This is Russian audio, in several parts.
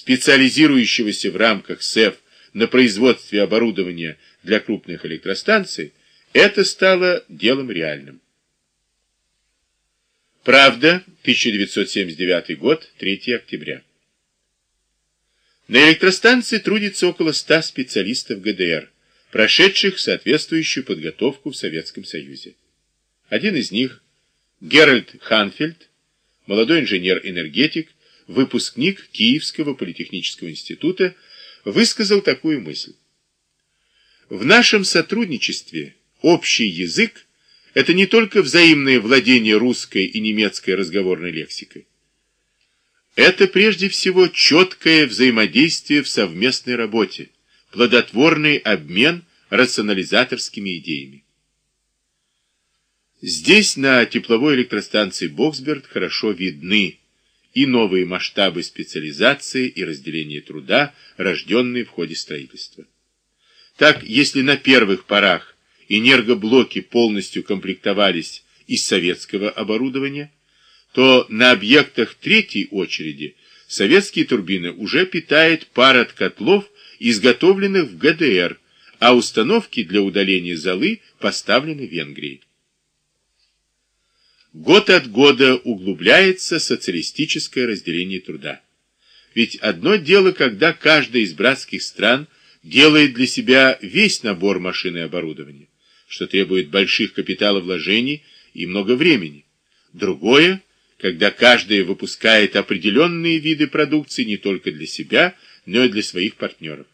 специализирующегося в рамках СЭФ на производстве оборудования для крупных электростанций, это стало делом реальным. Правда, 1979 год, 3 октября. На электростанции трудится около 100 специалистов ГДР, прошедших соответствующую подготовку в Советском Союзе. Один из них, Геральд Ханфельд, молодой инженер-энергетик, выпускник Киевского политехнического института, высказал такую мысль. В нашем сотрудничестве общий язык – это не только взаимное владение русской и немецкой разговорной лексикой. Это прежде всего четкое взаимодействие в совместной работе, плодотворный обмен рационализаторскими идеями. Здесь на тепловой электростанции Боксберг хорошо видны и новые масштабы специализации и разделения труда, рожденные в ходе строительства. Так, если на первых порах энергоблоки полностью комплектовались из советского оборудования, то на объектах третьей очереди советские турбины уже питает пара от котлов, изготовленных в ГДР, а установки для удаления золы поставлены в Венгрии. Год от года углубляется социалистическое разделение труда. Ведь одно дело, когда каждая из братских стран делает для себя весь набор машин и оборудования, что требует больших капиталовложений и много времени. Другое, когда каждая выпускает определенные виды продукции не только для себя, но и для своих партнеров.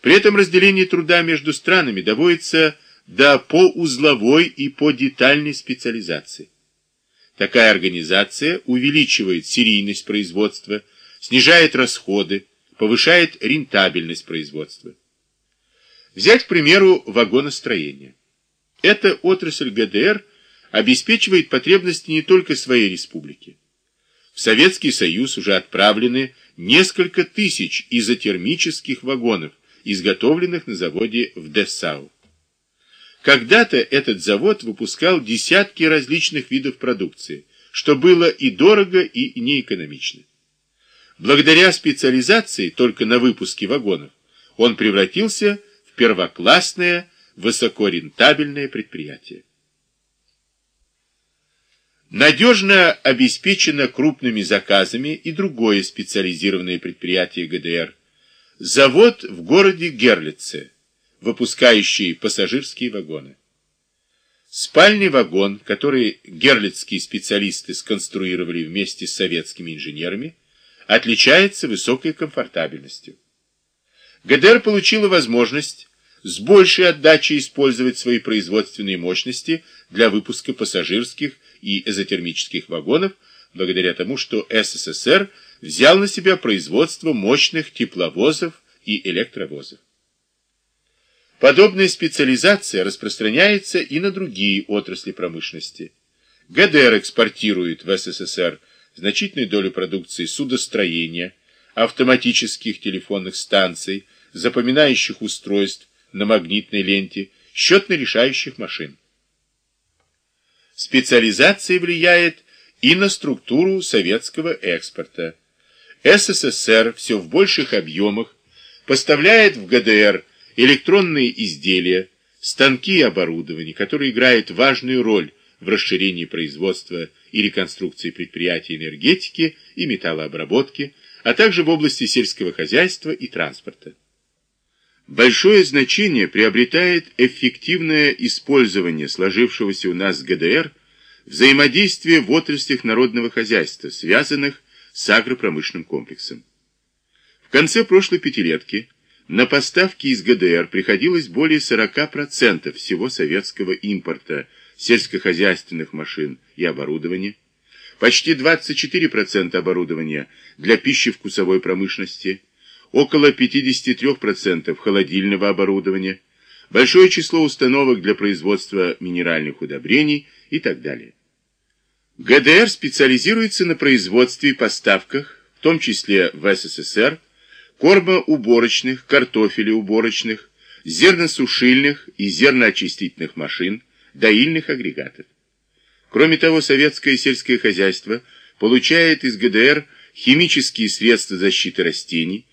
При этом разделение труда между странами доводится до поузловой и по детальной специализации. Такая организация увеличивает серийность производства, снижает расходы, повышает рентабельность производства. Взять, к примеру, вагоностроение. Эта отрасль ГДР обеспечивает потребности не только своей республики. В Советский Союз уже отправлены несколько тысяч изотермических вагонов, изготовленных на заводе в Дессау. Когда-то этот завод выпускал десятки различных видов продукции, что было и дорого, и неэкономично. Благодаря специализации только на выпуске вагонов он превратился в первоклассное, высокорентабельное предприятие. Надежно обеспечено крупными заказами и другое специализированное предприятие ГДР – завод в городе Герлице – выпускающий пассажирские вагоны. Спальный вагон, который герлицкие специалисты сконструировали вместе с советскими инженерами, отличается высокой комфортабельностью. ГДР получила возможность с большей отдачей использовать свои производственные мощности для выпуска пассажирских и эзотермических вагонов, благодаря тому, что СССР взял на себя производство мощных тепловозов и электровозов. Подобная специализация распространяется и на другие отрасли промышленности. ГДР экспортирует в СССР значительную долю продукции судостроения, автоматических телефонных станций, запоминающих устройств на магнитной ленте, счетно-решающих машин. Специализация влияет и на структуру советского экспорта. СССР все в больших объемах поставляет в ГДР электронные изделия, станки и оборудование, которые играют важную роль в расширении производства и реконструкции предприятий энергетики и металлообработки, а также в области сельского хозяйства и транспорта. Большое значение приобретает эффективное использование сложившегося у нас ГДР взаимодействия в отраслях народного хозяйства, связанных с агропромышленным комплексом. В конце прошлой пятилетки на поставки из ГДР приходилось более 40% всего советского импорта сельскохозяйственных машин и оборудования, почти 24% оборудования для пищевкусовой промышленности, около 53% холодильного оборудования, большое число установок для производства минеральных удобрений и так далее. ГДР специализируется на производстве и поставках, в том числе в СССР, кормоуборочных, картофелеуборочных, зерносушильных и зерноочистительных машин, доильных агрегатов. Кроме того, советское сельское хозяйство получает из ГДР химические средства защиты растений,